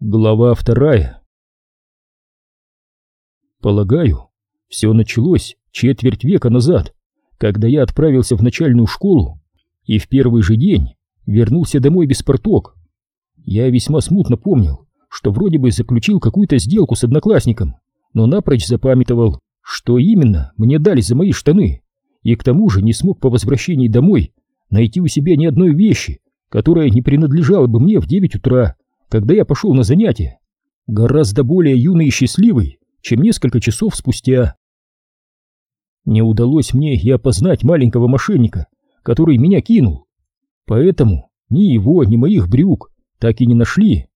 Глава вторая Полагаю, все началось четверть века назад, когда я отправился в начальную школу и в первый же день вернулся домой без порток. Я весьма смутно помнил, что вроде бы заключил какую-то сделку с одноклассником, но напрочь запамятовал, что именно мне дали за мои штаны, и к тому же не смог по возвращении домой найти у себя ни одной вещи, которая не принадлежала бы мне в девять утра когда я пошел на занятия, гораздо более юный и счастливый, чем несколько часов спустя. Не удалось мне и опознать маленького мошенника, который меня кинул, поэтому ни его, ни моих брюк так и не нашли.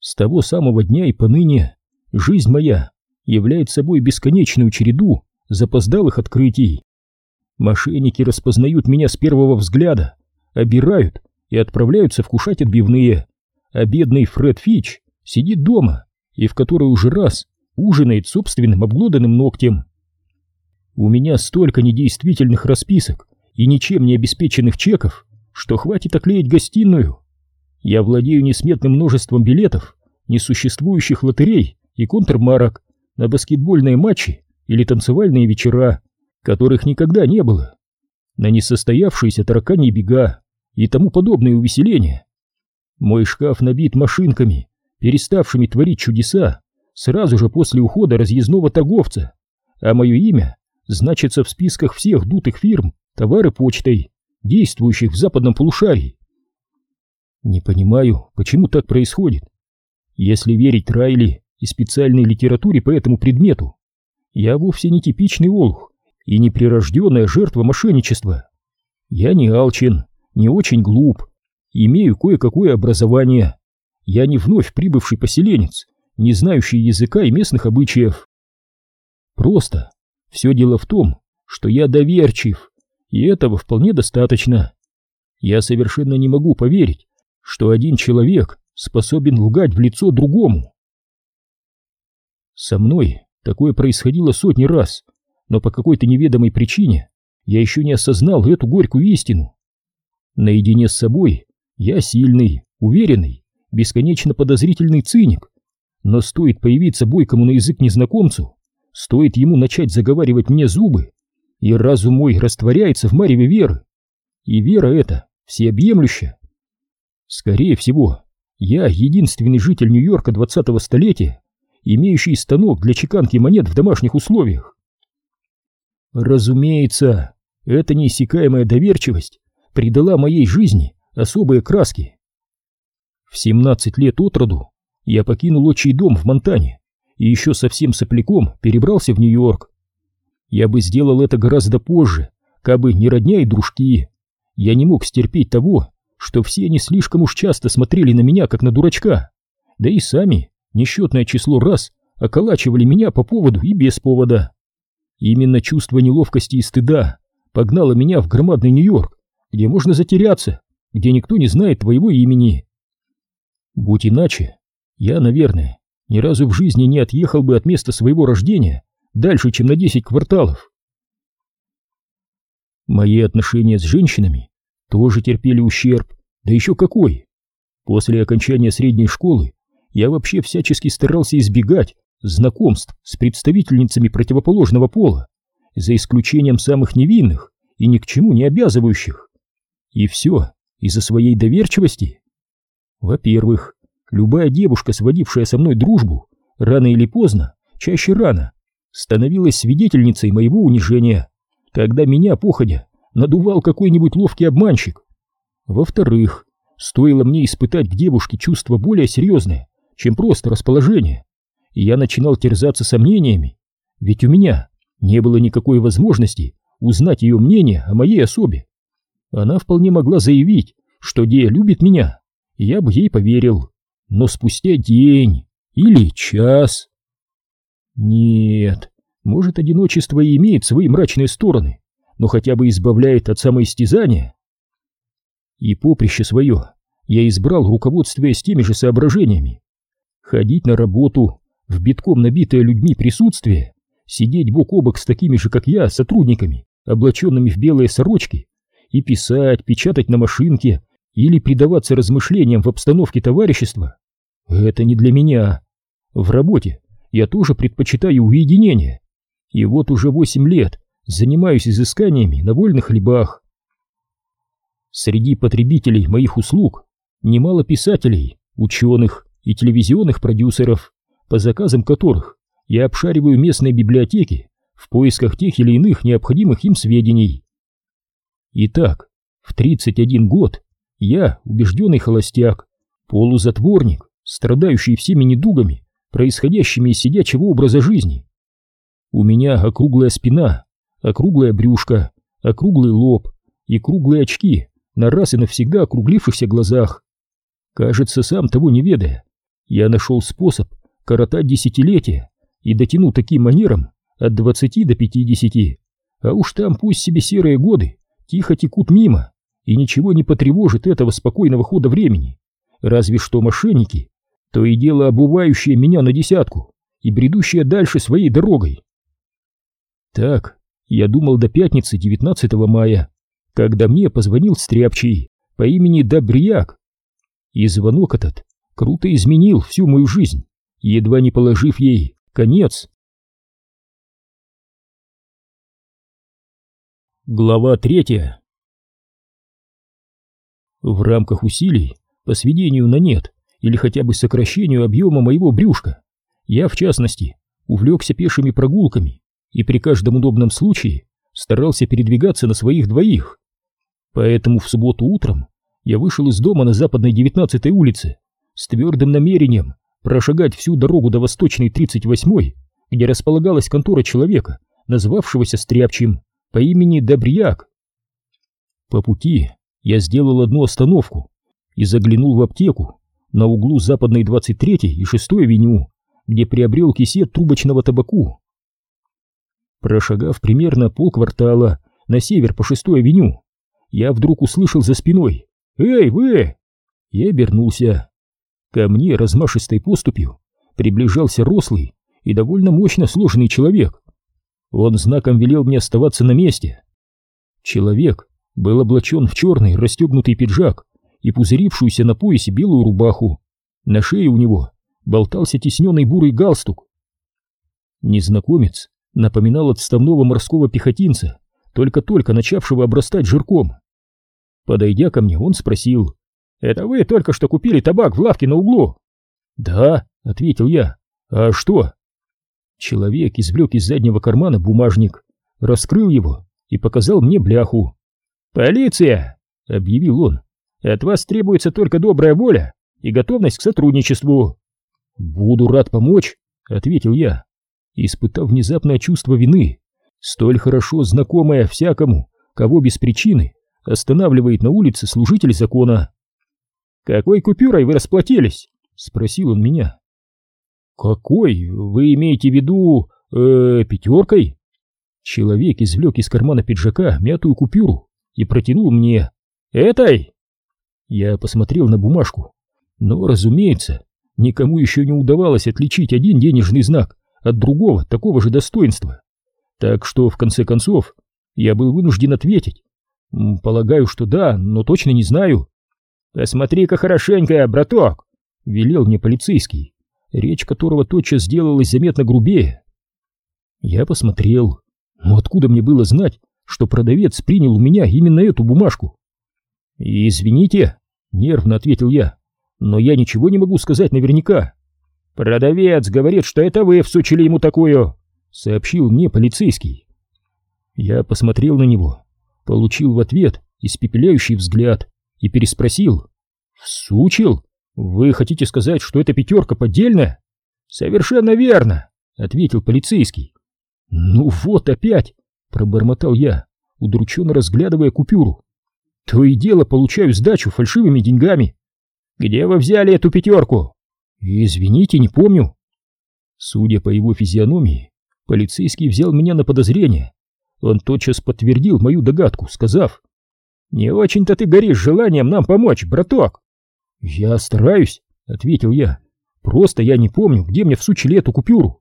С того самого дня и поныне жизнь моя является собой бесконечную череду запоздалых открытий. Мошенники распознают меня с первого взгляда, обирают и отправляются вкушать отбивные, а бедный Фред Фич сидит дома и в который уже раз ужинает собственным обглоданным ногтем. У меня столько недействительных расписок и ничем не обеспеченных чеков, что хватит оклеить гостиную. Я владею несметным множеством билетов, несуществующих лотерей и контрмарок на баскетбольные матчи или танцевальные вечера, которых никогда не было, на несостоявшиеся тараканьи бега, и тому подобные увеселения. Мой шкаф набит машинками, переставшими творить чудеса сразу же после ухода разъездного торговца, а мое имя значится в списках всех дутых фирм товары почтой, действующих в западном полушарии. Не понимаю, почему так происходит. Если верить Райли и специальной литературе по этому предмету, я вовсе не типичный олух и не прирожденная жертва мошенничества. Я не алчен не очень глуп, имею кое-какое образование. Я не вновь прибывший поселенец, не знающий языка и местных обычаев. Просто все дело в том, что я доверчив, и этого вполне достаточно. Я совершенно не могу поверить, что один человек способен лгать в лицо другому. Со мной такое происходило сотни раз, но по какой-то неведомой причине я еще не осознал эту горькую истину. Наедине с собой я сильный, уверенный, бесконечно подозрительный циник. Но стоит появиться бойкому на язык незнакомцу, стоит ему начать заговаривать мне зубы, и разум мой растворяется в мареве веры. И вера эта всеобъемлющая. Скорее всего, я единственный житель Нью-Йорка двадцатого столетия, имеющий станок для чеканки монет в домашних условиях. Разумеется, эта неиссякаемая доверчивость придала моей жизни особые краски. В 17 лет от роду я покинул отчий дом в Монтане и еще совсем сопляком перебрался в Нью-Йорк. Я бы сделал это гораздо позже, кабы не родня и дружки. Я не мог стерпеть того, что все они слишком уж часто смотрели на меня, как на дурачка, да и сами несчетное число раз околачивали меня по поводу и без повода. Именно чувство неловкости и стыда погнало меня в громадный Нью-Йорк, где можно затеряться, где никто не знает твоего имени. Будь иначе, я, наверное, ни разу в жизни не отъехал бы от места своего рождения дальше, чем на десять кварталов. Мои отношения с женщинами тоже терпели ущерб, да еще какой. После окончания средней школы я вообще всячески старался избегать знакомств с представительницами противоположного пола, за исключением самых невинных и ни к чему не обязывающих. И все из-за своей доверчивости? Во-первых, любая девушка, сводившая со мной дружбу, рано или поздно, чаще рано, становилась свидетельницей моего унижения, когда меня, походя, надувал какой-нибудь ловкий обманщик. Во-вторых, стоило мне испытать к девушке чувство более серьезное, чем просто расположение, и я начинал терзаться сомнениями, ведь у меня не было никакой возможности узнать ее мнение о моей особе. Она вполне могла заявить, что Дея любит меня, и я бы ей поверил. Но спустя день или час... Нет, может, одиночество и имеет свои мрачные стороны, но хотя бы избавляет от самоистязания. И поприще свое я избрал, руководствуясь теми же соображениями. Ходить на работу в битком набитое людьми присутствие, сидеть бок о бок с такими же, как я, сотрудниками, облаченными в белые сорочки, и писать, печатать на машинке или предаваться размышлениям в обстановке товарищества Это не для меня. В работе я тоже предпочитаю уединение. И вот уже восемь лет занимаюсь изысканиями на вольных хлебах. Среди потребителей моих услуг немало писателей, ученых и телевизионных продюсеров, по заказам которых я обшариваю местные библиотеки в поисках тех или иных необходимых им сведений. Итак, в 31 год я убежденный холостяк, полузатворник, страдающий всеми недугами, происходящими из сидячего образа жизни. У меня округлая спина, округлая брюшко, округлый лоб и круглые очки на раз и навсегда округлившихся глазах. Кажется, сам того не ведая, я нашел способ коротать десятилетия и дотяну таким манером от двадцати до пятидесяти, а уж там пусть себе серые годы тихо текут мимо и ничего не потревожит этого спокойного хода времени, разве что мошенники, то и дело обувающие меня на десятку и бредущие дальше своей дорогой. Так, я думал до пятницы 19 мая, когда мне позвонил стряпчий по имени Добряк. И звонок этот круто изменил всю мою жизнь, едва не положив ей конец. Глава третья В рамках усилий по сведению на нет или хотя бы сокращению объема моего брюшка, я, в частности, увлекся пешими прогулками и при каждом удобном случае старался передвигаться на своих двоих. Поэтому в субботу утром я вышел из дома на западной 19-й улице с твердым намерением прошагать всю дорогу до восточной 38-й, где располагалась контора человека, назвавшегося Стряпчим по имени Добряк. По пути я сделал одну остановку и заглянул в аптеку на углу западной 23-й и 6-й авеню, где приобрел кисет трубочного табаку. Прошагав примерно полквартала на север по 6-й авеню, я вдруг услышал за спиной «Эй, вы!» Я обернулся. Ко мне размашистой поступью приближался рослый и довольно мощно сложенный человек. Он знаком велел мне оставаться на месте. Человек был облачен в черный расстегнутый пиджак и пузырившуюся на поясе белую рубаху. На шее у него болтался тесненный бурый галстук. Незнакомец напоминал отставного морского пехотинца, только-только начавшего обрастать жирком. Подойдя ко мне, он спросил, «Это вы только что купили табак в лавке на углу?» «Да», — ответил я. «А что?» Человек извлек из заднего кармана бумажник, раскрыл его и показал мне бляху. «Полиция!» — объявил он. «От вас требуется только добрая воля и готовность к сотрудничеству». «Буду рад помочь», — ответил я, испытав внезапное чувство вины, столь хорошо знакомое всякому, кого без причины останавливает на улице служитель закона. «Какой купюрой вы расплатились?» — спросил он меня. «Какой? Вы имеете в виду... Э, пятеркой?» Человек извлек из кармана пиджака мятую купюру и протянул мне. «Этой?» Я посмотрел на бумажку, но, разумеется, никому еще не удавалось отличить один денежный знак от другого такого же достоинства. Так что, в конце концов, я был вынужден ответить. Полагаю, что да, но точно не знаю. «Посмотри-ка хорошенько, браток!» — велел мне полицейский, речь которого тотчас сделалась заметно грубее. Я посмотрел, но откуда мне было знать, что продавец принял у меня именно эту бумажку? «Извините», — нервно ответил я, — «но я ничего не могу сказать наверняка». «Продавец говорит, что это вы всучили ему такую», — сообщил мне полицейский. Я посмотрел на него, получил в ответ испепеляющий взгляд и переспросил. «Всучил? Вы хотите сказать, что эта пятерка поддельная?» «Совершенно верно», — ответил полицейский. «Ну вот опять», — пробормотал я, удрученно разглядывая купюру. «То и дело получаю сдачу фальшивыми деньгами. Где вы взяли эту пятерку?» «Извините, не помню». Судя по его физиономии, полицейский взял меня на подозрение. Он тотчас подтвердил мою догадку, сказав, «Не очень-то ты горишь желанием нам помочь, браток!» «Я стараюсь», — ответил я. «Просто я не помню, где мне всучили эту купюру».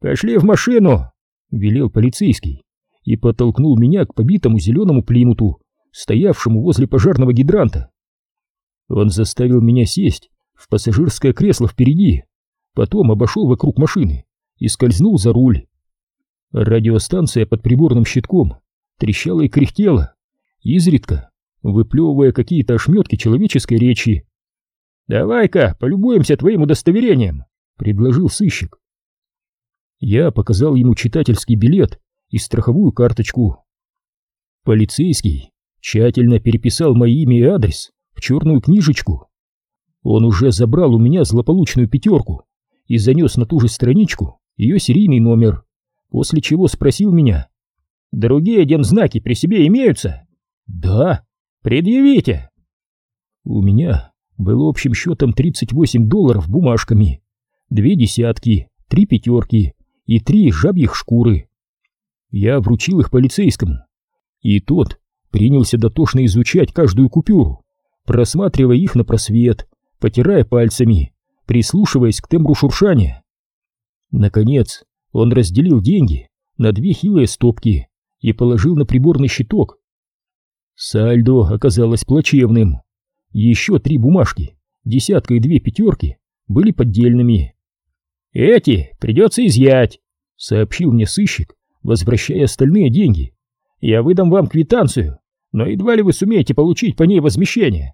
«Пошли в машину!» — велел полицейский и подтолкнул меня к побитому зеленому плимуту, стоявшему возле пожарного гидранта. Он заставил меня сесть в пассажирское кресло впереди, потом обошел вокруг машины и скользнул за руль. Радиостанция под приборным щитком трещала и кряхтела, изредка выплевывая какие-то ошметки человеческой речи. «Давай-ка, полюбуемся твоим удостоверением», — предложил сыщик. Я показал ему читательский билет и страховую карточку. Полицейский тщательно переписал мое имя и адрес в черную книжечку. Он уже забрал у меня злополучную пятерку и занес на ту же страничку ее серийный номер, после чего спросил меня. «Другие демзнаки при себе имеются?» «Да». «Предъявите!» У меня было общим счетом 38 долларов бумажками, две десятки, три пятерки и три жабьих шкуры. Я вручил их полицейскому, и тот принялся дотошно изучать каждую купюру, просматривая их на просвет, потирая пальцами, прислушиваясь к тембру шуршания. Наконец, он разделил деньги на две хилые стопки и положил на приборный щиток. Сальдо оказалось плачевным. Еще три бумажки, десятка и две пятерки, были поддельными. «Эти придется изъять», — сообщил мне сыщик, возвращая остальные деньги. «Я выдам вам квитанцию, но едва ли вы сумеете получить по ней возмещение.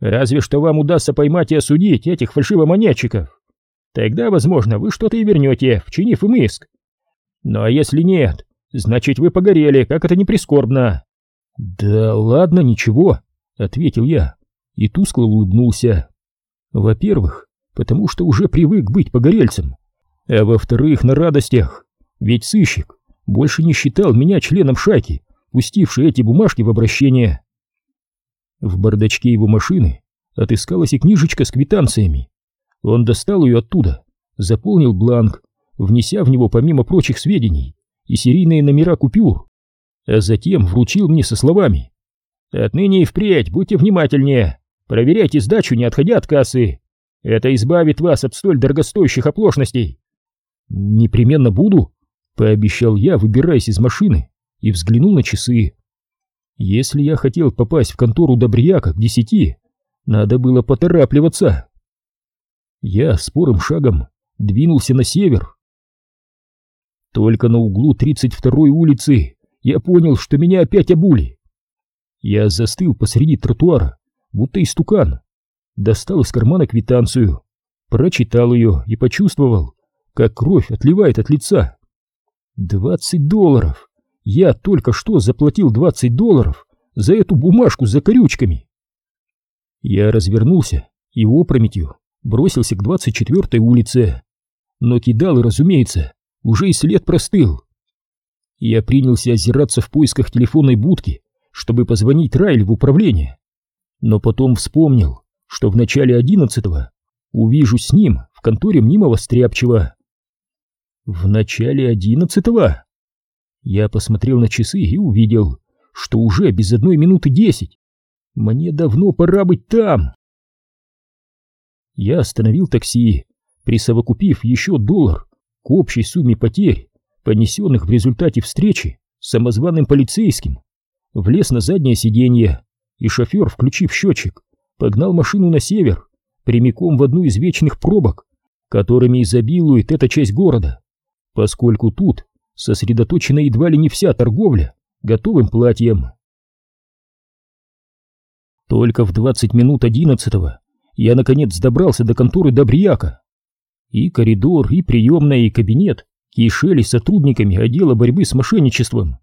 Разве что вам удастся поймать и осудить этих фальшивомонетчиков. Тогда, возможно, вы что-то и вернете, вчинив им иск. Ну а если нет, значит вы погорели, как это не прискорбно». «Да ладно, ничего», — ответил я и тускло улыбнулся. «Во-первых, потому что уже привык быть погорельцем, а во-вторых, на радостях, ведь сыщик больше не считал меня членом шайки, пустившей эти бумажки в обращение». В бардачке его машины отыскалась и книжечка с квитанциями. Он достал ее оттуда, заполнил бланк, внеся в него помимо прочих сведений и серийные номера купюр а затем вручил мне со словами «Отныне и впредь будьте внимательнее, проверяйте сдачу, не отходя от кассы. Это избавит вас от столь дорогостоящих оплошностей». «Непременно буду», — пообещал я, выбираясь из машины, и взглянул на часы. Если я хотел попасть в контору Добряка к десяти, надо было поторапливаться. Я спорым шагом двинулся на север. Только на углу 32-й улицы я понял, что меня опять обули. Я застыл посреди тротуара, будто истукан. Достал из кармана квитанцию, прочитал ее и почувствовал, как кровь отливает от лица. Двадцать долларов! Я только что заплатил двадцать долларов за эту бумажку с закорючками. Я развернулся и опрометью бросился к двадцать четвертой улице. Но кидал, разумеется, уже и след простыл. Я принялся озираться в поисках телефонной будки, чтобы позвонить Райль в управление. Но потом вспомнил, что в начале одиннадцатого увижу с ним в конторе мнимого стряпчего. В начале одиннадцатого? Я посмотрел на часы и увидел, что уже без одной минуты десять. Мне давно пора быть там. Я остановил такси, присовокупив еще доллар к общей сумме потерь понесенных в результате встречи с самозваным полицейским, влез на заднее сиденье, и шофер, включив счетчик, погнал машину на север, прямиком в одну из вечных пробок, которыми изобилует эта часть города, поскольку тут сосредоточена едва ли не вся торговля готовым платьем. Только в 20 минут одиннадцатого я наконец добрался до конторы Добрияка. И коридор, и приемная, и кабинет кишели сотрудниками отдела борьбы с мошенничеством.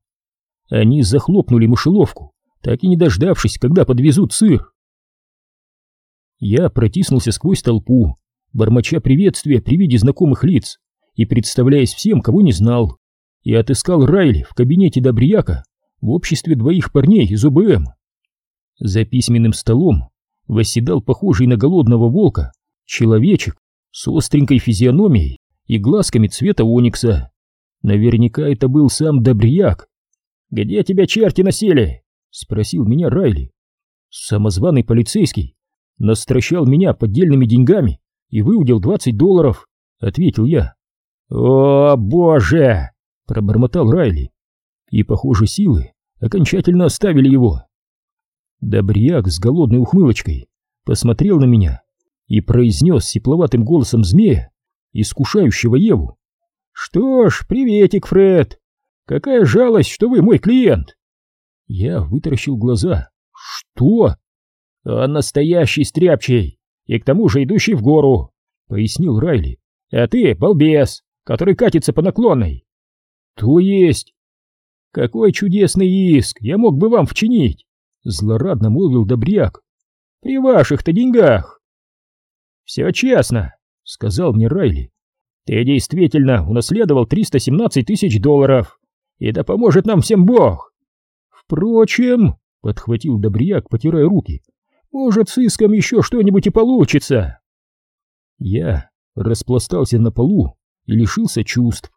Они захлопнули мышеловку, так и не дождавшись, когда подвезут сыр. Я протиснулся сквозь толпу, бормоча приветствия при виде знакомых лиц и представляясь всем, кого не знал, и отыскал Райли в кабинете Добрияка в обществе двоих парней из ОБМ. За письменным столом восседал похожий на голодного волка человечек с остренькой физиономией и глазками цвета оникса. Наверняка это был сам Добряк. «Где тебя черти носили?» — спросил меня Райли. Самозваный полицейский настращал меня поддельными деньгами и выудил 20 долларов, — ответил я. «О, боже!» — пробормотал Райли. И, похоже, силы окончательно оставили его. Добряк с голодной ухмылочкой посмотрел на меня и произнес сипловатым голосом змея, искушающего Еву. «Что ж, приветик, Фред! Какая жалость, что вы мой клиент!» Я вытаращил глаза. «Что?» «Он настоящий стряпчий, и к тому же идущий в гору», — пояснил Райли. «А ты балбес, который катится по наклонной». «То есть?» «Какой чудесный иск я мог бы вам вчинить!» — злорадно молвил Добряк. «При ваших-то деньгах!» «Все честно», — сказал мне Райли. «Ты действительно унаследовал 317 тысяч долларов, и да поможет нам всем Бог!» «Впрочем», — подхватил Добряк, потирая руки, «может, с иском еще что-нибудь и получится!» Я распластался на полу и лишился чувств.